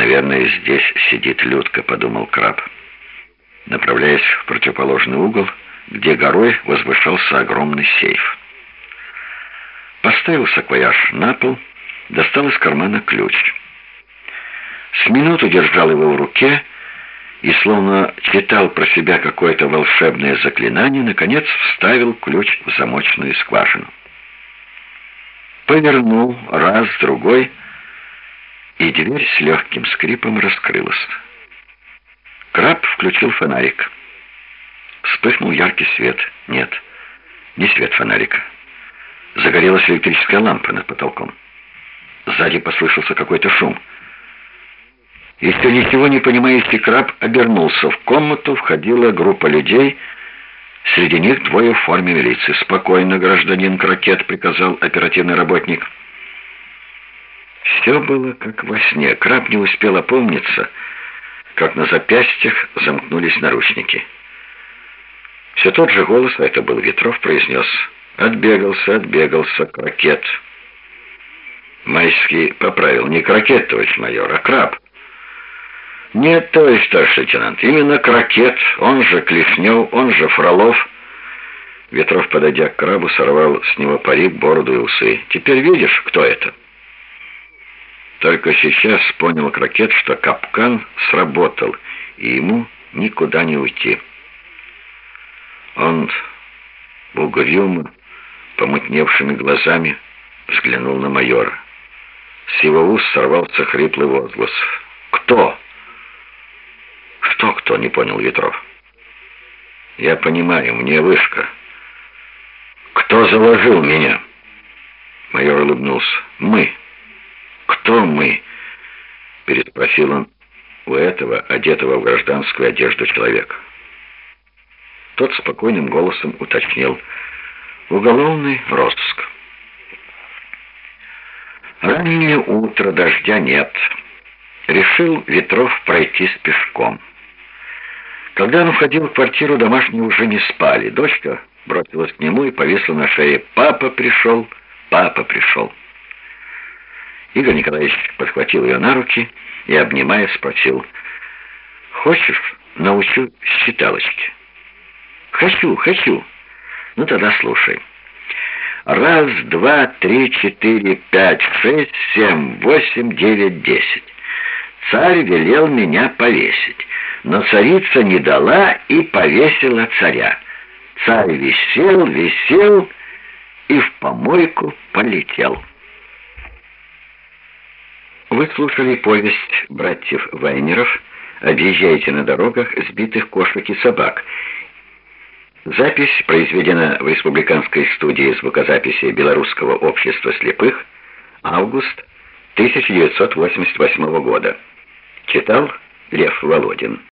«Наверное, здесь сидит Людка», — подумал краб. Направляясь в противоположный угол, где горой возвышался огромный сейф. Поставил саквояж на пол, достал из кармана ключ. С минуту держал его в руке и, словно читал про себя какое-то волшебное заклинание, наконец вставил ключ в замочную скважину. Повернул раз, другой, и дверь с легким скрипом раскрылась. Краб включил фонарик. Вспыхнул яркий свет. Нет, не свет фонарика. Загорелась электрическая лампа над потолком. Сзади послышался какой-то шум. Еще ничего не понимающий краб обернулся. В комнату входила группа людей. Среди них двое в форме милиции. «Спокойно, гражданин Крокет», — приказал оперативный работник. Все было как во сне. Краб не успел опомниться, как на запястьях замкнулись наручники. Все тот же голос, а это был Ветров, произнес «Отбегался, отбегался, крокет». Майский поправил «Не крокет, товарищ майор, а краб». «Нет, товарищ старший лейтенант, именно крокет, он же Клешнев, он же Фролов». Ветров, подойдя к крабу, сорвал с него парик, бороду и усы. «Теперь видишь, кто это?» Только сейчас понял крокет, что капкан сработал, и ему никуда не уйти. Он угрюмо, помутневшими глазами, взглянул на майора. С его уст сорвался хриплый возглас. «Кто?» «Что кто?» — не понял Ветров. «Я понимаю, мне вышка. Кто заложил меня?» Майор улыбнулся. «Мы». «Кто мы?» — переспросил он у этого, одетого в гражданскую одежду человека. Тот спокойным голосом уточнил. «Уголовный розыск». Раннее утро, дождя нет. Решил Ветров пройтись пешком. Когда он входил в квартиру, домашние уже не спали. Дочка бросилась к нему и повисла на шее. «Папа пришел! Папа пришел!» Игорь Николаевич подхватил ее на руки и, обнимая, спросил, «Хочешь, научу считалочки?» «Хочу, хочу. Ну тогда слушай. Раз, два, три, четыре, пять, шесть, семь, восемь, девять, десять. Царь велел меня повесить, но царица не дала и повесила царя. Царь висел, висел и в помойку полетел». Вы слушали повесть братьев Вайнеров «Объезжайте на дорогах сбитых кошек и собак». Запись произведена в Республиканской студии звукозаписи Белорусского общества слепых август 1988 года. Читал Лев Володин.